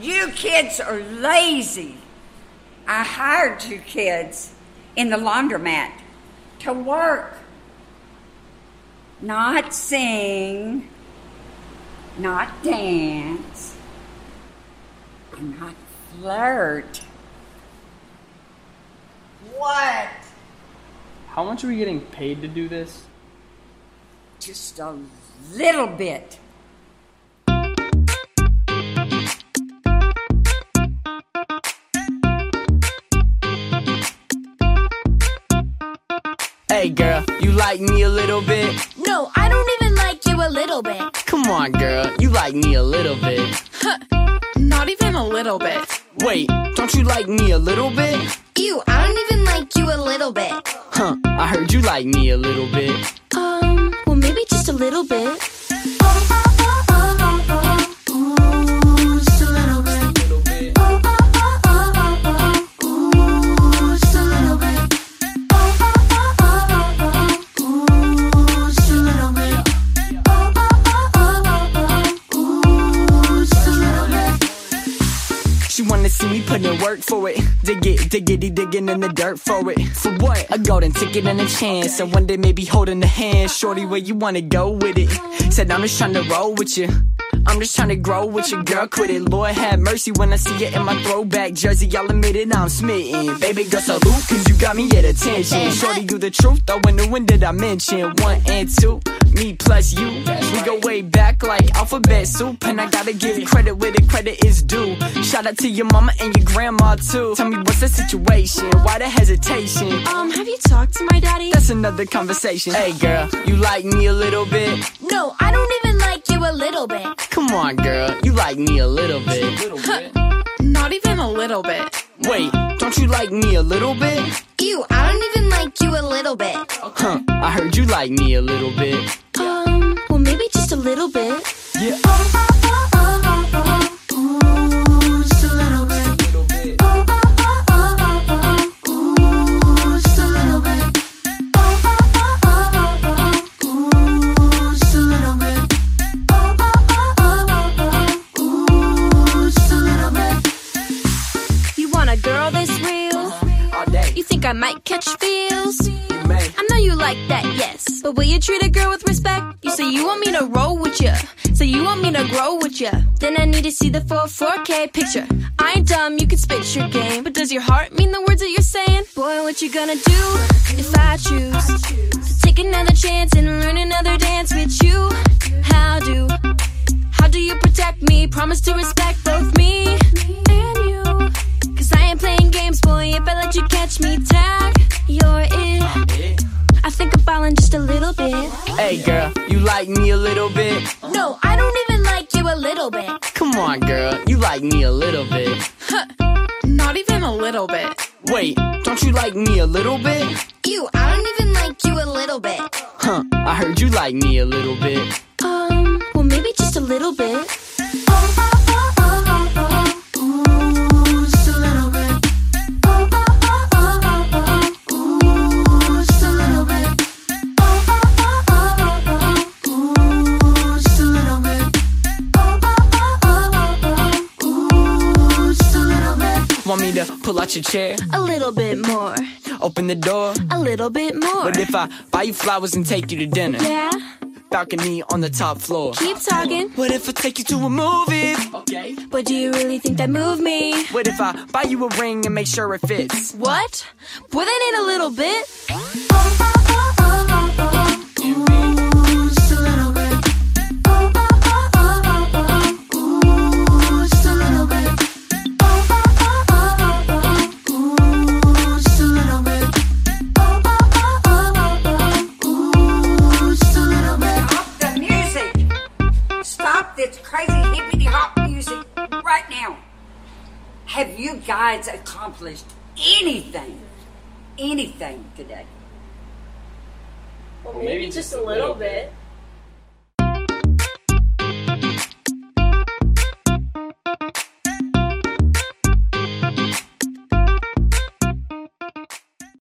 You kids are lazy. I hired two kids in the laundromat to work, not sing, not dance, and not flirt. What? How much are we getting paid to do this? Just a little bit. Hey girl, you like me a little bit? No, I don't even like you a little bit. Come on, girl, you like me a little bit. Huh, not even a little bit. Wait, don't you like me a little bit? Ew, I don't even like you a little bit. Huh, I heard you like me a little bit. Um, well, maybe just a little bit. Wanna see me put in work for it. Dig it, diggity digging in the dirt for it. For what? A golden ticket and a chance. And one day maybe holding the hand. Shorty, where you wanna go with it? Said I'm just trying to roll with you. I'm just trying to grow with your girl, quit it. Lord have mercy when I see it in my throwback jersey. Y'all admit it, I'm smitten. Baby girl, salute, cause you got me at attention. Shorty, you the truth, though, when the when did I mention? One and two, me plus you. We go way back like alphabet soup. And I gotta give credit where the credit is due. Shout out to your mama and your grandma, too. Tell me what's the situation? Why the hesitation? Um, have you talked to my daddy? That's another conversation. Hey girl, you like me a little bit? No, I don't even like you a little bit. Come on, girl, you like me a little bit. Not even a little bit. Wait, don't you like me a little bit? Ew, I don't even like you a little bit. Huh, I heard you like me a little bit. Um, well, maybe just a little bit. Think I might catch feels? I know you like that, yes. But will you treat a girl with respect? You say you want me to roll with ya. So you want me to grow with ya. Then I need to see the full 4K picture. I ain't dumb, you can spit your game. But does your heart mean the words that you're saying? Boy, what you gonna do if I choose to take another chance and learn another dance with you? How do, how do you protect me? Promise to respect Hey girl, you like me a little bit? No, I don't even like you a little bit. Come on, girl, you like me a little bit. Huh, not even a little bit. Wait, don't you like me a little bit? You, I don't even like you a little bit. Huh, I heard you like me a little bit. Um, well, maybe just a little bit. Want me to pull out your chair? A little bit more. Open the door? A little bit more. What if I buy you flowers and take you to dinner? Yeah, Balcony on the top floor. keep talking. What if I take you to a movie? Okay. But do you really think that moved me? What if I buy you a ring and make sure it fits? What? Boy, that ain't a little bit. Have you guys accomplished anything? Anything today? Well, maybe just a little bit.